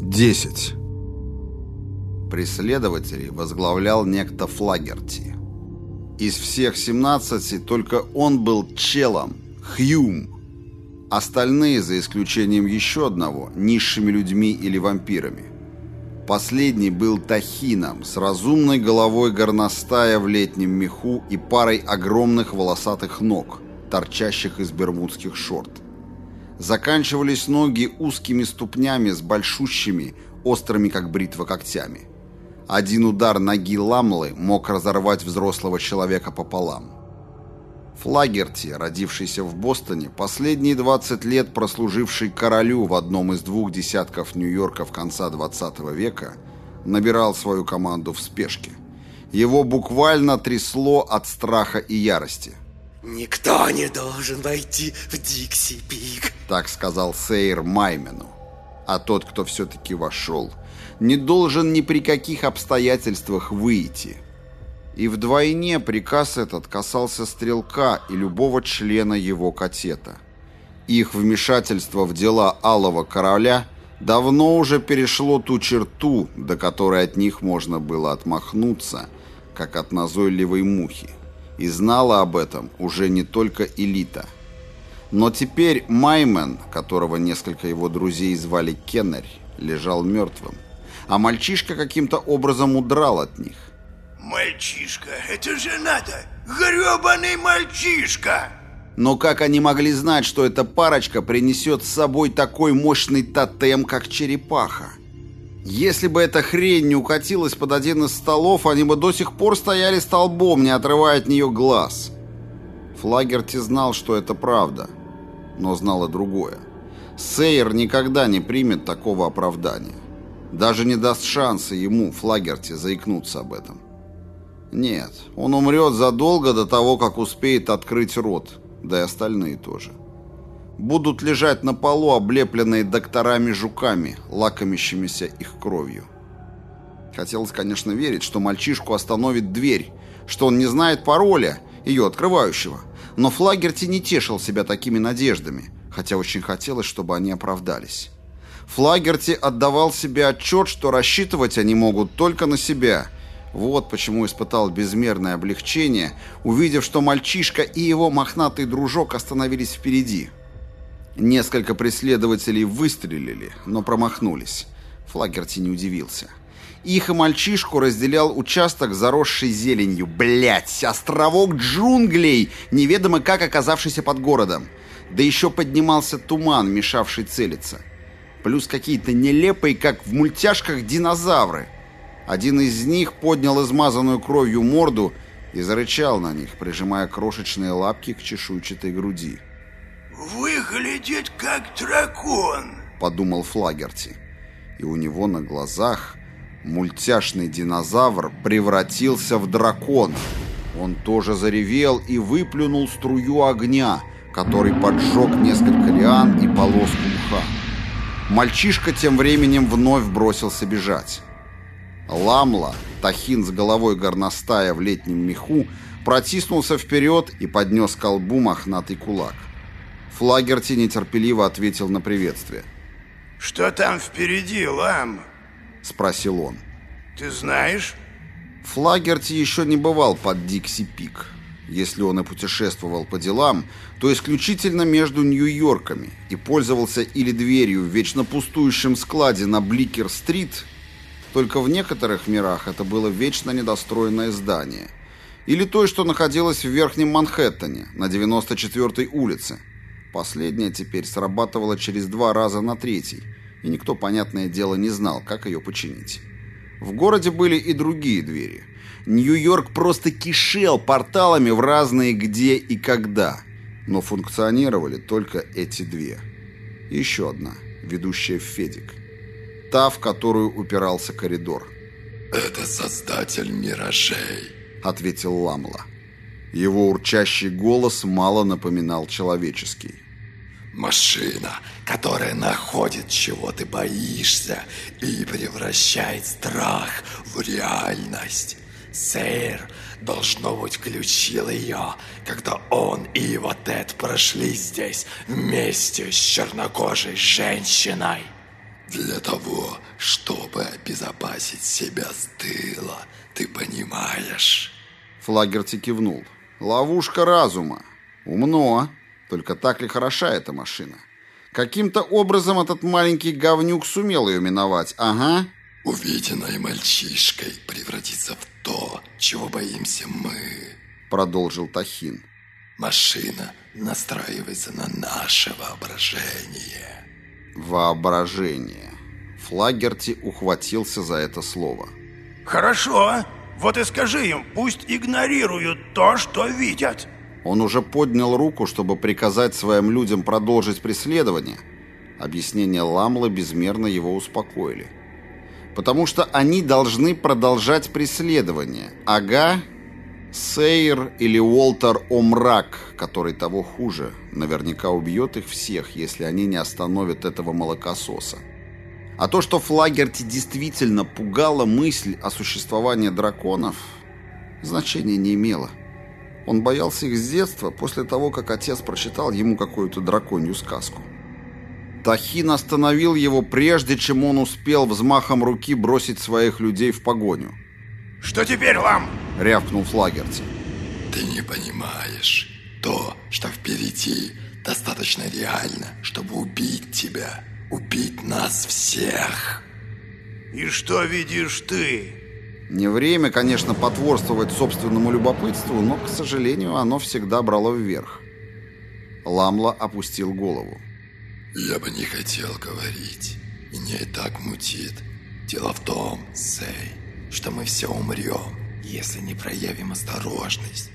10. Преследователей возглавлял некто Флагерти. Из всех 17 только он был челом, Хьюм. Остальные, за исключением еще одного, низшими людьми или вампирами. Последний был тахином с разумной головой горностая в летнем меху и парой огромных волосатых ног, торчащих из бермудских шорт. Заканчивались ноги узкими ступнями с большущими, острыми как бритва когтями. Один удар ноги ламлы мог разорвать взрослого человека пополам. Флагерти, родившийся в Бостоне, последние 20 лет прослуживший королю в одном из двух десятков Нью-Йорков конца 20 века, набирал свою команду в спешке. Его буквально трясло от страха и ярости. «Никто не должен войти в Дикси-Пик», — так сказал Сейр Маймену. А тот, кто все-таки вошел, не должен ни при каких обстоятельствах выйти — и вдвойне приказ этот касался стрелка и любого члена его катета. Их вмешательство в дела Алого Короля давно уже перешло ту черту, до которой от них можно было отмахнуться, как от назойливой мухи. И знала об этом уже не только элита. Но теперь Маймен, которого несколько его друзей звали Кеннерь, лежал мертвым, а мальчишка каким-то образом удрал от них. Мальчишка, это же надо! Гребаный мальчишка! Но как они могли знать, что эта парочка принесет с собой такой мощный тотем, как черепаха? Если бы эта хрень не укатилась под один из столов, они бы до сих пор стояли столбом, не отрывая от нее глаз. Флагерти знал, что это правда, но знал и другое. Сейер никогда не примет такого оправдания. Даже не даст шанса ему, Флагерти, заикнуться об этом. Нет, он умрет задолго до того, как успеет открыть рот, да и остальные тоже. Будут лежать на полу, облепленные докторами-жуками, лакомящимися их кровью. Хотелось, конечно, верить, что мальчишку остановит дверь, что он не знает пароля, ее открывающего. Но Флагерти не тешил себя такими надеждами, хотя очень хотелось, чтобы они оправдались. Флагерти отдавал себе отчет, что рассчитывать они могут только на себя – вот почему испытал безмерное облегчение, увидев, что мальчишка и его мохнатый дружок остановились впереди. Несколько преследователей выстрелили, но промахнулись. Флагерти не удивился. Их и мальчишку разделял участок, заросший зеленью. Блять, островок джунглей, неведомо как оказавшийся под городом. Да еще поднимался туман, мешавший целиться. Плюс какие-то нелепые, как в мультяшках, динозавры – один из них поднял измазанную кровью морду и зарычал на них, прижимая крошечные лапки к чешуйчатой груди. «Выглядит как дракон», — подумал Флагерти. И у него на глазах мультяшный динозавр превратился в дракона. Он тоже заревел и выплюнул струю огня, который поджег несколько лиан и полоску мха. Мальчишка тем временем вновь бросился бежать. Ламла, тахин с головой горностая в летнем меху, протиснулся вперед и поднес колбу мохнатый кулак. Флагерти нетерпеливо ответил на приветствие. «Что там впереди, Лам?» — спросил он. «Ты знаешь?» Флагерти еще не бывал под Дикси-Пик. Если он и путешествовал по делам, то исключительно между Нью-Йорками и пользовался или дверью в вечно пустующем складе на Бликер-стрит, только в некоторых мирах это было вечно недостроенное здание. Или той, что находилось в Верхнем Манхэттене, на 94-й улице. Последняя теперь срабатывала через два раза на третий, и никто, понятное дело, не знал, как ее починить. В городе были и другие двери. Нью-Йорк просто кишел порталами в разные где и когда, но функционировали только эти две. Еще одна, ведущая в Федик та, в которую упирался коридор. «Это создатель миражей», — ответил Ламла. Его урчащий голос мало напоминал человеческий. «Машина, которая находит, чего ты боишься, и превращает страх в реальность. Сейр, должно быть, включил ее, когда он и его Тед прошли здесь вместе с чернокожей женщиной». Для того, чтобы обезопасить себя с тыла, ты понимаешь? Флагерти кивнул. Ловушка разума. Умно. Только так ли хороша эта машина? Каким-то образом этот маленький говнюк сумел ее миновать. Ага. Увиденное мальчишкой превратится в то, чего боимся мы, продолжил Тахин. Машина настраивается на наше воображение. Воображение. Флагерти ухватился за это слово. Хорошо. Вот и скажи им, пусть игнорируют то, что видят. Он уже поднял руку, чтобы приказать своим людям продолжить преследование. Объяснения Ламлы безмерно его успокоили. Потому что они должны продолжать преследование. Ага, Сейр или Уолтер Омрак, который того хуже, наверняка убьет их всех, если они не остановят этого молокососа. А то, что Флагерти действительно пугала мысль о существовании драконов, значения не имело. Он боялся их с детства, после того, как отец прочитал ему какую-то драконью сказку. Тахин остановил его прежде, чем он успел взмахом руки бросить своих людей в погоню. «Что теперь вам?» — рявкнул Флагерти. «Ты не понимаешь. То, что впереди, достаточно реально, чтобы убить тебя, убить нас всех». «И что видишь ты?» Не время, конечно, потворствовать собственному любопытству, но, к сожалению, оно всегда брало вверх. Ламла опустил голову. «Я бы не хотел говорить. Меня и так мутит. Дело в том, Сей, что мы все умрем, если не проявим осторожность.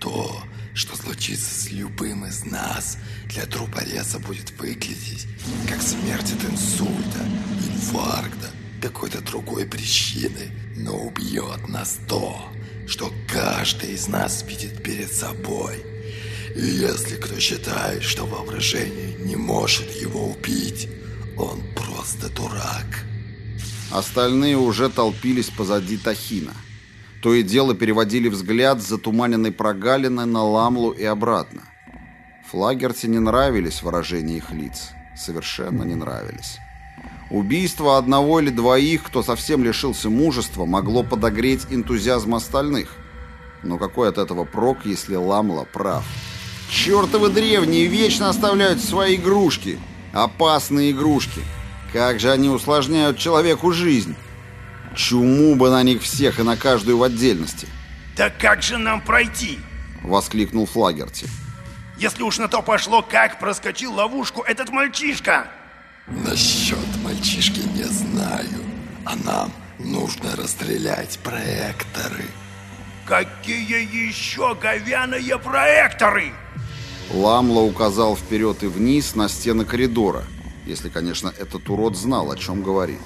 То, что случится с любым из нас, для трупореза будет выглядеть как смерть от инсульта, инфаркта, какой-то другой причины, но убьет нас то, что каждый из нас видит перед собой. И если кто считает, что воображение не может его убить, он просто дурак. Остальные уже толпились позади Тахина. То и дело переводили взгляд с затуманенной прогалины на Ламлу и обратно. Флагерти не нравились выражения их лиц. Совершенно не нравились. Убийство одного или двоих, кто совсем лишился мужества, могло подогреть энтузиазм остальных. Но какой от этого прок, если Ламла прав? Чертовы древние вечно оставляют свои игрушки. Опасные игрушки. Как же они усложняют человеку жизнь. Чуму бы на них всех и на каждую в отдельности. «Так как же нам пройти?» — воскликнул Флагерти. «Если уж на то пошло, как проскочил ловушку этот мальчишка?» Насчет мальчишки не знаю, а нам нужно расстрелять проекторы. Какие еще говяные проекторы? Ламла указал вперед и вниз на стены коридора, если, конечно, этот урод знал, о чем говорит.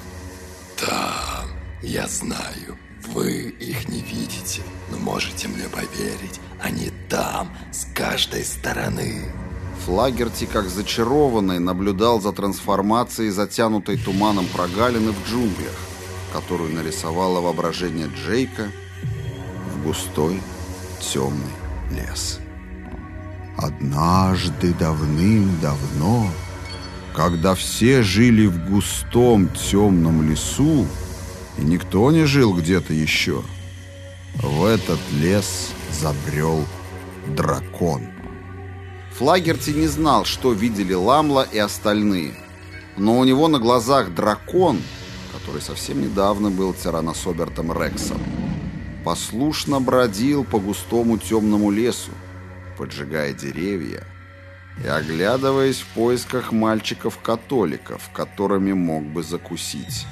Там, я знаю, вы их не видите, но можете мне поверить, они там, с каждой стороны. Флагерти, как зачарованный, наблюдал за трансформацией затянутой туманом прогалины в джунглях, которую нарисовало воображение Джейка в густой темный лес. Однажды давным-давно, когда все жили в густом темном лесу, и никто не жил где-то еще, в этот лес забрел дракон. Флагерти не знал, что видели Ламла и остальные. Но у него на глазах дракон, который совсем недавно был тиранособертом Рексом, послушно бродил по густому темному лесу, поджигая деревья и оглядываясь в поисках мальчиков-католиков, которыми мог бы закусить.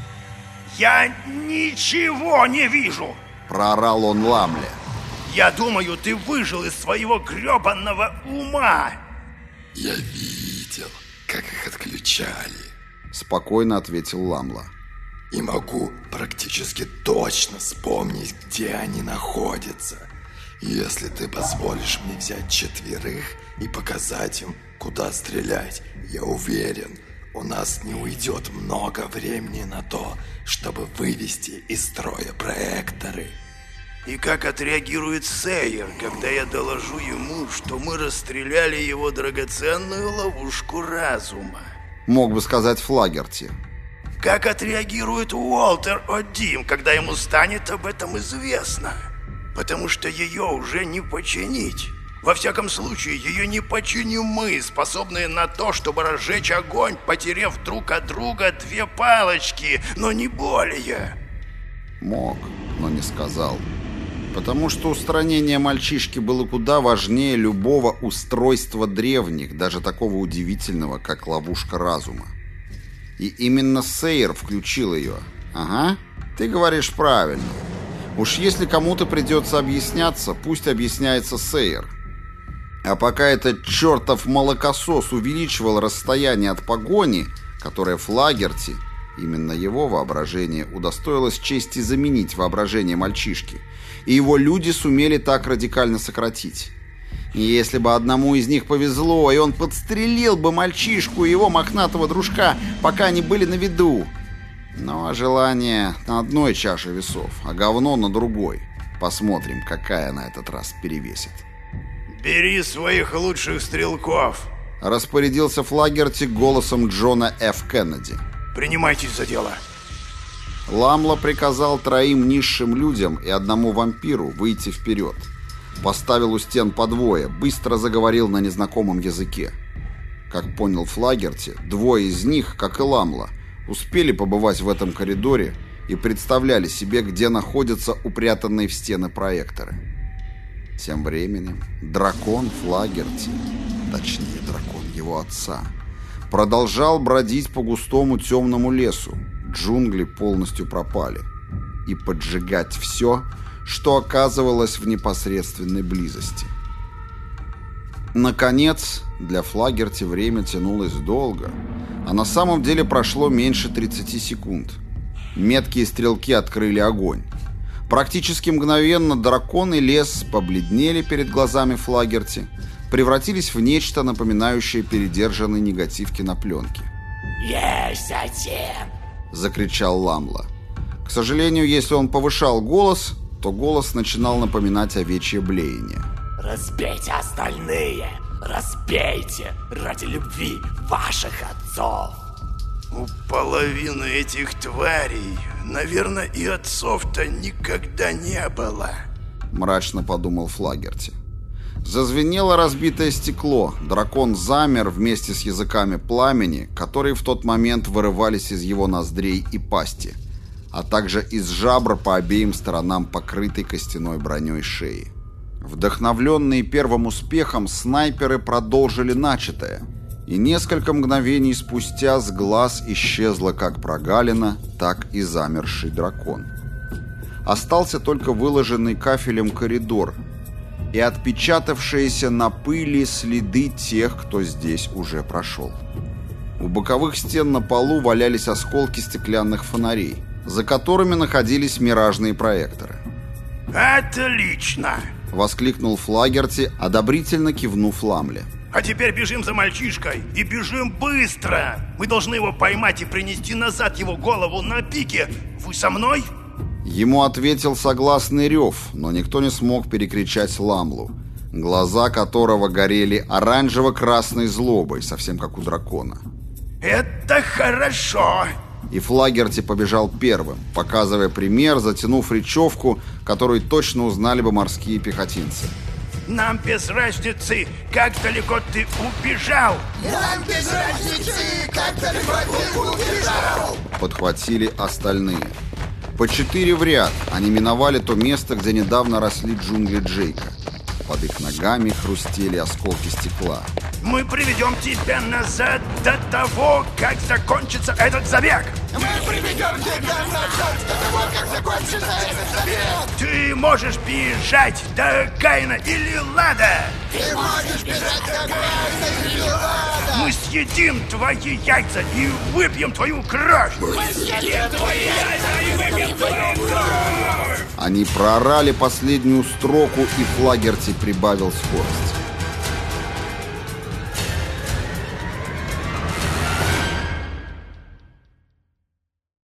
«Я ничего не вижу!» — проорал он Ламле. Я думаю, ты выжил из своего гребанного ума. Я видел, как их отключали. Спокойно ответил Ламла. И могу практически точно вспомнить, где они находятся. Если ты позволишь мне взять четверых и показать им, куда стрелять, я уверен, у нас не уйдет много времени на то, чтобы вывести из строя проекторы. И как отреагирует Сейер, когда я доложу ему, что мы расстреляли его драгоценную ловушку разума? Мог бы сказать Флагерти. как отреагирует Уолтер О'Дим, когда ему станет об этом известно. Потому что ее уже не починить. Во всяком случае, ее не починим мы, способные на то, чтобы разжечь огонь, потеряв друг от друга две палочки, но не более. Мог, но не сказал. Потому что устранение мальчишки было куда важнее любого устройства древних, даже такого удивительного, как ловушка разума. И именно Сейер включил ее. Ага, ты говоришь правильно. Уж если кому-то придется объясняться, пусть объясняется Сейер. А пока этот чертов молокосос увеличивал расстояние от погони, которое Флагерти, именно его воображение, удостоилось чести заменить воображение мальчишки, и его люди сумели так радикально сократить. И если бы одному из них повезло, и он подстрелил бы мальчишку и его мохнатого дружка, пока они были на виду. Но желание на одной чаше весов, а говно на другой. Посмотрим, какая на этот раз перевесит. «Бери своих лучших стрелков!» Распорядился Флагерти голосом Джона Ф. Кеннеди. «Принимайтесь за дело!» Ламла приказал троим низшим людям и одному вампиру выйти вперед. Поставил у стен по двое, быстро заговорил на незнакомом языке. Как понял Флагерти, двое из них, как и Ламла, успели побывать в этом коридоре и представляли себе, где находятся упрятанные в стены проекторы. Тем временем дракон Флагерти, точнее дракон его отца, продолжал бродить по густому темному лесу, джунгли полностью пропали, и поджигать все, что оказывалось в непосредственной близости. Наконец, для Флагерти время тянулось долго, а на самом деле прошло меньше 30 секунд. Меткие стрелки открыли огонь. Практически мгновенно дракон и лес побледнели перед глазами Флагерти, превратились в нечто, напоминающее передержанный негатив кинопленки. «Есть затем!» — закричал Ламла. К сожалению, если он повышал голос, то голос начинал напоминать овечье блеяние. «Разбейте остальные! Разбейте ради любви ваших отцов!» У половины этих тварей, наверное, и отцов-то никогда не было. Мрачно подумал Флагерти. Зазвенело разбитое стекло. Дракон замер вместе с языками пламени, которые в тот момент вырывались из его ноздрей и пасти, а также из жабр по обеим сторонам покрытой костяной броней шеи. Вдохновленные первым успехом, снайперы продолжили начатое – и несколько мгновений спустя с глаз исчезла как прогалина, так и замерший дракон. Остался только выложенный кафелем коридор и отпечатавшиеся на пыли следы тех, кто здесь уже прошел. У боковых стен на полу валялись осколки стеклянных фонарей, за которыми находились миражные проекторы. «Отлично!» — воскликнул Флагерти, одобрительно кивнув Ламле. А теперь бежим за мальчишкой. И бежим быстро. Мы должны его поймать и принести назад его голову на пике. Вы со мной? Ему ответил согласный рев, но никто не смог перекричать Ламлу, глаза которого горели оранжево-красной злобой, совсем как у дракона. «Это хорошо!» И Флагерти побежал первым, показывая пример, затянув речевку, которую точно узнали бы морские пехотинцы. Нам без разницы, как далеко ты убежал. Нам без разницы, как далеко ты убежал. Подхватили остальные. По четыре в ряд они миновали то место, где недавно росли джунгли Джейка. Под их ногами хрустели осколки стекла. Мы приведем тебя назад до того, как закончится этот забег. Мы приведем тебя назад до того, как закончится этот забег. Ты можешь бежать до Каина или Лада. Ты можешь бежать до Каина или Лада. Мы съедим твои яйца и выпьем твою кровь. Мы съедим твои яйца и выпьем твою кровь. Они проорали последнюю строку, и Флагерти прибавил скорость.